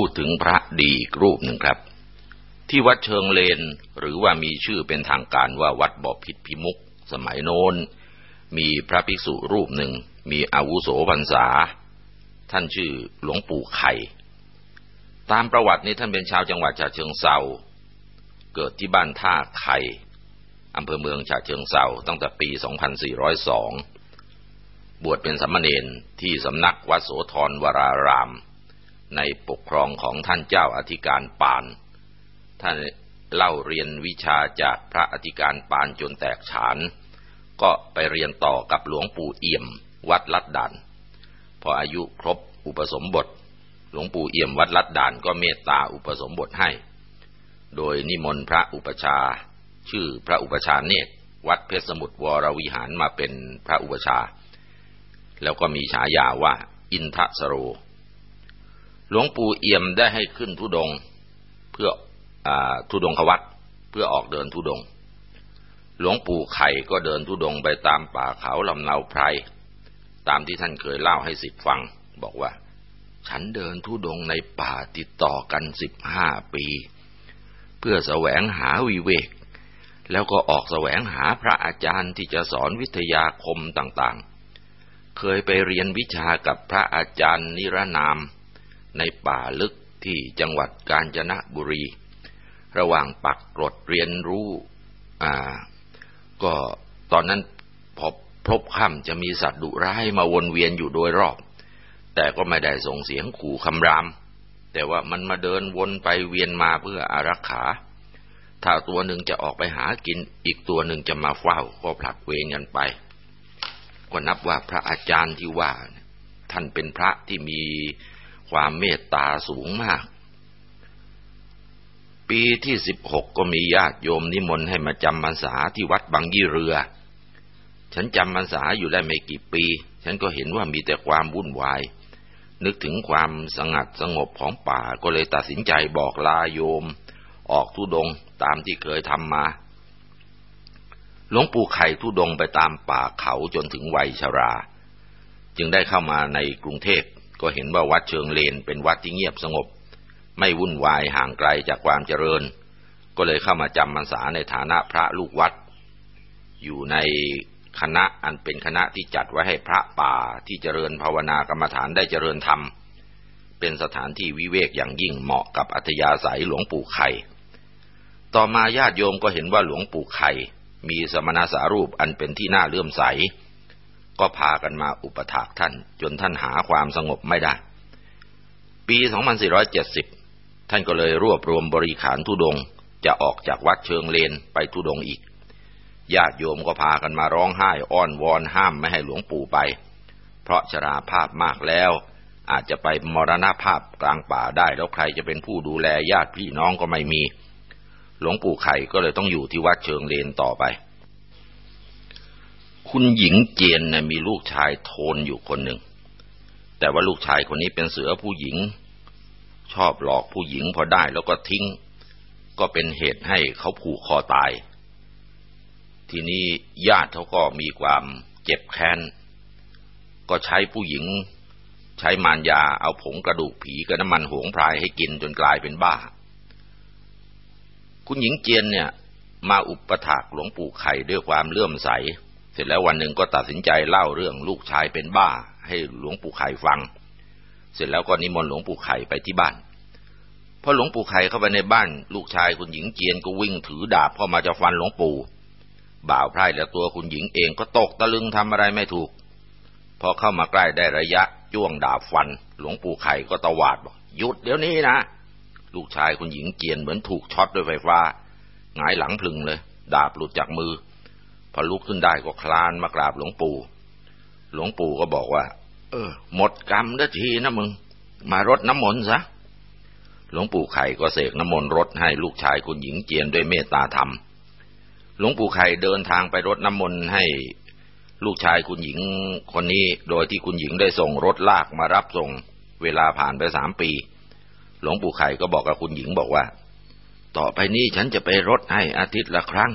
พูดถึงพระดีอีกรูปหนึ่งครับ ที่วัดเชิงเลนหรือว่ามีชื่อเป็นทางการว่าวัดบ่อพิษพิมุก สมัยโน้น มีพระภิกษุรูปหนึ่ง มีอาวุโสพรรษา ท่านชื่อหลวงปู่ไข่ ตามประวัตินี้ท่านเป็นชาวจังหวัดฉะเชิงเซาเกิดที่บ้านท่าไข่อำเภอเมืองฉะเชิงเซาตั้งแต่ปี 2402 บวชเป็นสัมมเนนที่สำนักวัดโสธรวราราม ในปกครองของท่านเจ้าอธิการปาน ท่านเล่าเรียนวิชาจากพระอธิการปานจนแตกฉาน ก็ไปเรียนต่อกับหลวงปู่เอี่ยม วัดลัดดันพออายุครบอุปสมบท หลวงปู่เอี่ยมวัดลัดดานก็เมตตาอุปสมบทให้ โดยนิมนต์พระอุปชา ชื่อพระอุปชาเนตรวัดเพชรสมุทรวรวิหารมาเป็นพระอุปชา แล้วก็มีฉายาว่า อินทสโร หลวงปู่เอี่ยมได้ให้ขึ้นทุดงเพื่ออทุดงขวัตเพื่อออกเดินทุดง หลวงปู่ไข่ก็เดินทุดงไปตามป่าเขาลำเนาไพรตามที่ท่านเคยเล่าให้สิทธิ์ฟัง บอกว่า ฉันเดินทุดงในป่าติดต่อกันสิบห้าปี เพื่อแสวงหาวิเวก แล้วก็ออกแสวงหาพระอาจารย์ที่จะสอนวิทยาคมต่างๆ เคยไปเรียนวิชากับพระอาจารย์นิรนาม ในป่าลึกที่จังหวัดกาญจนบุรี ระหว่างปักกรดเรียนรู้อ่าก็ตอนนั้นพอพบค่ำจะมีสัตว์ดุร้ายมาวนเวียนอยู่โดยรอบ แต่ก็ไม่ได้ส่งเสียงขู่คำราม แต่ว่ามันมาเดินวนไปเวียนมาเพื่ออารักขา ถ้าตัวหนึ่งจะออกไปหากิน อีกตัวหนึ่งจะมาเฝ้าก็ผลัดเวรกันไป ก็นับว่าพระอาจารย์ที่ว่า ท่านเป็นพระที่มี ความเมตตาสูงมาก ปีที่สิบหกก็มีญาติโยมนิมนต์ให้มาจำพรรษาที่วัดบางยี่เรือ ฉันจำพรรษาอยู่ได้ไม่กี่ปี ฉันก็เห็นว่ามีแต่ความวุ่นวาย นึกถึงความสงัดสงบของป่าก็เลยตัดสินใจบอกลาโยม ออกทุดงตามที่เคยทำมาหลวงปู่ไข่ทุดงไปตามป่าเขาจนถึงวัยชรา จึงได้เข้ามาในกรุงเทพ ก็เห็นว่าวัดเชิงเลนเป็นวัดที่เงียบสงบ ไม่วุ่นวายห่างไกลจากความเจริญ ก็เลยเข้ามาจำพรรษาในฐานะพระลูกวัด อยู่ในคณะอันเป็นคณะที่จัดไว้ให้พระป่าที่เจริญภาวนากรรมฐานได้เจริญธรรม เป็นสถานที่วิเวกอย่างยิ่งเหมาะกับอัธยาศัยหลวงปู่ไข่ ต่อมาญาติโยมก็เห็นว่าหลวงปู่ไข่ มีสมณสารูปอันเป็นที่น่าเลื่อมใส ก็พากันมาอุปถากท่าน จนท่านหาความสงบไม่ได้ ปี 2470 ท่านก็เลยรวบรวมบริขารทุดง จะออกจากวัดเชิงเลนไปทุดงอีก ญาติโยมก็พากันมาร้องไห้อ้อนวอนห้ามไม่ให้หลวงปู่ไป เพราะชราภาพมากแล้ว อาจจะไปมรณภาพกลางป่าได้แล้วใครจะเป็นผู้ดูแลญาติพี่น้องก็ไม่มี หลวงปู่ไข่ก็เลยต้องอยู่ที่วัดเชิงเลนต่อไป คุณหญิงเจียนเนี่ยมีลูกชายโทนอยู่คนหนึ่ง แต่ว่าลูกชายคนนี้เป็นเสือผู้หญิง ชอบหลอกผู้หญิงพอได้แล้วก็ทิ้ง ก็เป็นเหตุให้เขาผูกคอตาย ทีนี้ญาติเขาก็มีความเจ็บแค้น ก็ใช้ผู้หญิง ใช้มารยาเอาผงกระดูกผีกับน้ำมันหงพรายให้กินจนกลายเป็นบ้า คุณหญิงเจียนเนี่ย มาอุปถากหลวงปู่ไข่ด้วยความเลื่อมใส เสร็จแล้ววันหนึ่งก็ตัดสินใจเล่าเรื่องลูกชายเป็นบ้า ให้หลวงปู่ไข่ฟัง เสร็จแล้วก็นิมนต์หลวงปู่ไข่ไปที่บ้านพอหลวงปู่ไข่เข้าไปในบ้าน ลูกชายคุณหญิงเจียนก็วิ่งถือดาบเข้ามาจะฟันหลวงปู่ บ่าวไพร่และตัวคุณหญิงเองก็ตกตะลึงทำอะไรไม่ถูก พอเข้ามาใกล้ได้ระยะจ้วงดาบฟัน หลวงปู่ไข่ก็ตะวาดบอกหยุดเดี๋ยวนี้นะ ลูกชายคุณหญิงเกียนเหมือนถูกช็อตด้วยไฟฟ้าหงายหลังพลึงเลย ดาบหลุดจากมือ พอลุกขึ้นได้ก็คลานมากราบหลวงปู่ หลวงปู่ก็บอกว่า เออ หมดกรรมได้ทีนะมึง มารดน้ำมนต์ซะ หลวงปู่ไข่ก็เสกน้ำมนต์รดให้ลูกชายคุณหญิงเจียนด้วยเมตตาธรรม หลวงปู่ไข่เดินทางไปรดน้ำมนต์ให้ลูกชายคุณหญิงคนนี้ โดยที่คุณหญิงได้ส่งรถลากมารับส่ง เวลาผ่านไปสามปี หลวงปู่ไข่ก็บอกกับคุณหญิงบอกว่า ต่อไปนี้ฉันจะไปรดให้อาทิตย์ละครั้ง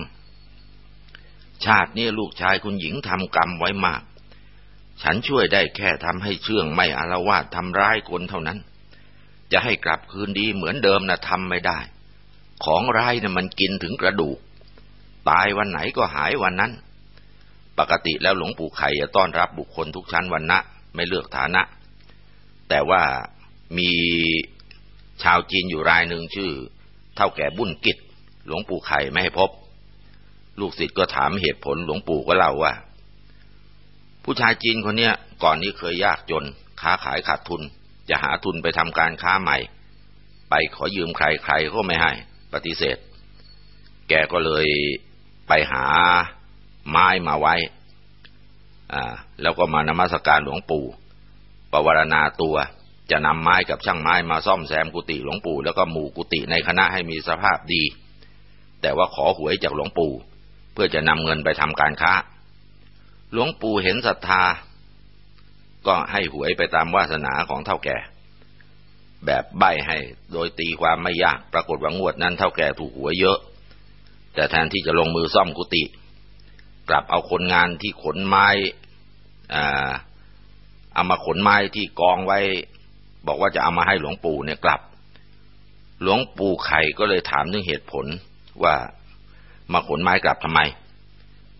ชาตินี้ลูกชายคุณหญิงทำกรรมไว้มาก ฉันช่วยได้แค่ทำให้เชื่องไม่อารวาสทำร้ายคนเท่านั้น จะให้กลับคืนดีเหมือนเดิมนะทำไม่ได้ ของร้ายนะ่ะมันกินถึงกระดูก ตายวันไหนก็หายวันนั้น ปกติแล้วหลวงปู่ไข่จะต้อนรับบุคคลทุกชั้นวันนะไม่เลือกฐานะ แต่ว่ามีชาวจีนอยู่รายหนึ่งชื่อ เท่าแก่บุญกิจ หลวงปู่ไข่ไม่ให้พบ ลูกศิษย์ก็ถามเหตุผลหลวงปู่ก็เล่าว่า ผู้ชายจีนคนเนี้ยก่อนนี้เคยยากจน ค้าขายขาดทุน จะหาทุนไปทำการค้าใหม่ ไปขอยืมใครใครก็ไม่ให้ ปฏิเสธ แกก็เลยไปหาไม้มาไว้ อ่า แล้วก็มานมัสการหลวงปู่ปวารณาตัวจะนำไม้กับช่างไม้มาซ่อมแซมกุฏิหลวงปู่แล้วก็หมู่กุฏิในคณะให้มีสภาพดี แต่ว่าขอหวยจากหลวงปู่ เพื่อจะนำเงินไปทำการค้า หลวงปู่เห็นศรัทธา ก็ให้หวยไปตามวาสนาของเท่าแก่ แบบใบให้โดยตีความไม่ยาก ปรากฏว่างวดนั้นเท่าแก่ถูกหวยเยอะ แต่แทนที่จะลงมือซ่อมกุฏิกลับเอาคนงานที่ขนไม้อ่าเอามาขนไม้ที่กองไว้ บอกว่าจะเอามาให้หลวงปู่เนี่ยกลับ หลวงปู่ไข่ก็เลยถามถึงเหตุผลว่า มาขนไม้กลับทำไม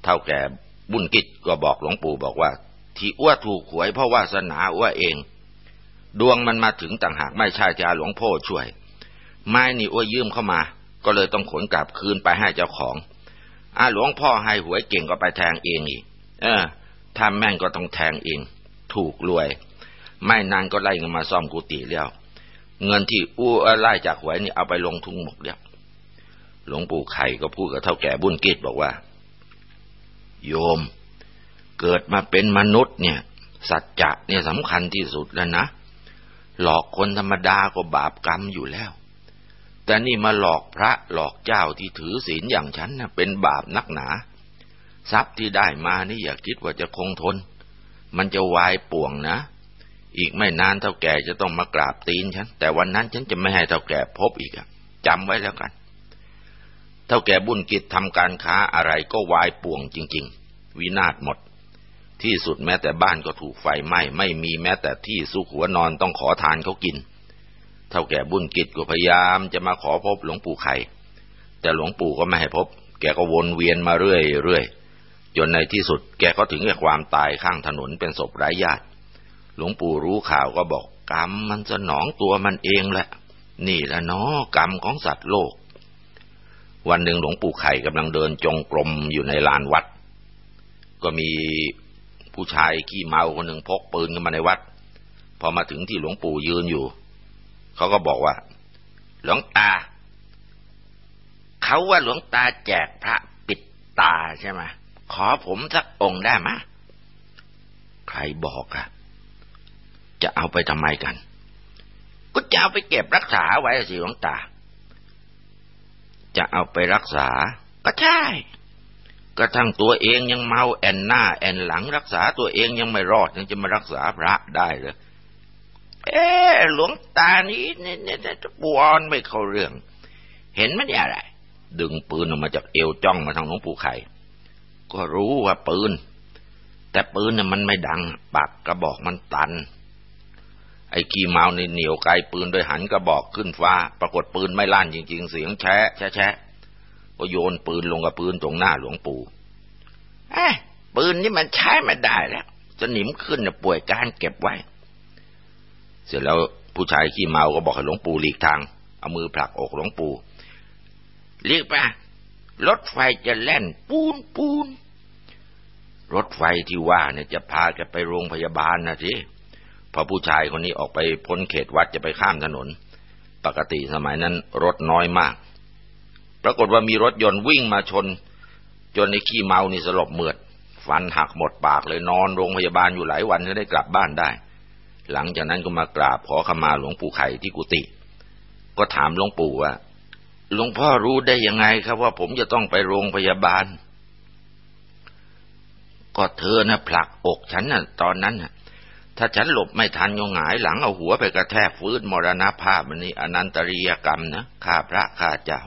เท่าแก่บุญกิจก็บอกหลวงปู่บอกว่า ที่อ้วถูกหวยเพราะวาสนาอ้วเอง ดวงมันมาถึงต่างหากไม่ใช่จะหลวงพ่อช่วย ไม้นี่อ้วยืมเข้ามา ก็เลยต้องขนกลับคืนไปให้เจ้าของอาหลวงพ่อให้หวยเก่งก็ไปแทงเองอีก เออถ้าแม่งก็ต้องแทงเอง ถูกรวย ไม่นานก็ไล่เงินมาซ่อมกุฏิแล้ว เงินที่อู้ไล่จากหวยนี่เอาไปลงทุนหมดแล้ว หลวงปู่ไข่ก็พูดกับเท่าแก่บุญกิจบอกว่า โยม เกิดมาเป็นมนุษย์เนี่ย สัจจะเนี่ยสำคัญที่สุดแล้วนะ หลอกคนธรรมดาก็บาปกรรมอยู่แล้ว แต่นี่มาหลอกพระหลอกเจ้าที่ถือศีลอย่างฉันนะเป็นบาปนักหนา ทรัพย์ที่ได้มานี่อย่าคิดว่าจะคงทน มันจะวายป่วงนะอีกไม่นานเท่าแก่จะต้องมากราบตีนฉัน แต่วันนั้นฉันจะไม่ให้เท่าแก่พบอีกจำไว้แล้วกัน ท่าแก่บุญกิจทำการค้าอะไรก็วายป่วงจริง ๆ วินาศหมด ที่สุดแม้แต่บ้านก็ถูกไฟไหม้ไม่มีแม้แต่ที่สุขหัวนอนต้องขอทานเขากิน เท่าแก่บุญกิจก็พยายามจะมาขอพบหลวงปู่ไข่ แต่หลวงปู่ก็ไม่ให้พบ แกก็วนเวียนมาเรื่อยๆจนในที่สุดแกก็ถึงแกับความตายข้างถนนเป็นศพไร้ญาติหลวงปู่รู้ข่าวก็บอกกรรมมันสนองตัวมันเองแหละ นี่แหละเนาะกรรมของสัตว์โลก วันหนึ่งหลวงปู่ไข่กำลังเดินจงกรมอยู่ในลานวัด ก็มีผู้ชายขี้เมาคนหนึ่งพกปืนเข้ามาในวัด พอมาถึงที่หลวงปู่ยืนอยู่ เขาก็บอกว่า หลวงตา เขาว่าหลวงตาแจกพระปิดตาใช่ไหมขอผมสักองค์ได้ไหมใครบอกอะจะเอาไปทำไมกัน ก็จะเอาไปเก็บรักษาไว้สิหลวงตา จะเอาไปรักษา ก็ใช่ก็ทั้งตัวเองยังเมาแอนหน้าแอนหลังรักษาตัวเองยังไม่รอดยังจะมารักษาพระได้เลยเออหลวงตานี้เนี่ยเนี่ยปวนไม่เข้าเรื่อง เห็นมเนี่ยอะไร ดึงปืนออกมาจากเอวจ้องมาทางหลวงปู่ไข่ ก็รู้ว่าปืน แต่ปืนเนี่ยมันไม่ดัง ปากกระบอกมันตัน ไอ้ขี้เมาในเหนียวไกลปืนโดยหันกระบอกขึ้นฟ้า ปรากฏปืนไม่ลั่นจริง ๆ เสียงแชะแชะแชะก็โยนปืนลงกับปืนตรงหน้าหลวงปู่เอ้ปืนนี่มันใช้ไม่ได้แล้วจะหนิมขึ้นเนี่ยป่วยการเก็บไว้ เสร็จแล้วผู้ชายขี้เมาก็บอกให้หลวงปู่หลีกทาง เอามือผลักอกหลวงปู่เรีกไปรถไฟจะแล่น ปูนปูนรถไฟที่ว่าเนี่ยจะพาแกไปโรงพยาบาลนะที พอผู้ชายคนนี้ออกไปพ้นเขตวัดจะไปข้ามถนน ปกติสมัยนั้นรถน้อยมาก ปรากฏว่ามีรถยนต์วิ่งมาชน จนในขี้เมานี่สลบเหมือด ฟันหักหมดปากเลยนอนโรงพยาบาลอยู่หลายวันก็ได้กลับบ้านได้ หลังจากนั้นก็มากราบขอขมาหลวงปู่ไข่ที่กุฏิก็ถามหลวงปู่ว่าหลวงพ่อรู้ได้ยังไงครับว่าผมจะต้องไปโรงพยาบาล ก็เธอนะผลักอกฉันนะ่ะ ตอนนั้นนะ่ะ ถ้าฉันหลบไม่ทันยงหงายหลังเอาหัวไปกระแทกฟื้นมรณภาพมันนี่อนันตริยกรรมนะข้าพระข้าเจ้า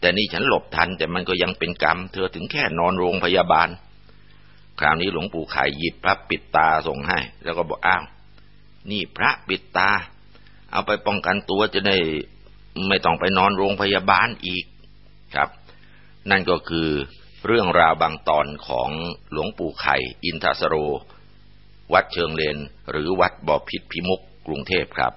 แต่นี่ฉันหลบทันแต่มันก็ยังเป็นกรรม เธอถึงแค่นอนโรงพยาบาล คราวนี้หลวงปู่ไข่หยิบพระปิดตาส่งให้ แล้วก็บอกอ้าว นี่พระปิดตา เอาไปป้องกันตัวจะได้ไม่ต้องไปนอนโรงพยาบาลอีกครับ นั่นก็คือเรื่องราวบางตอนของหลวงปู่ไข่อินทสโร วัดเชิงเลน หรือวัดบ่อผิดพิมุกกรุงเทพครับ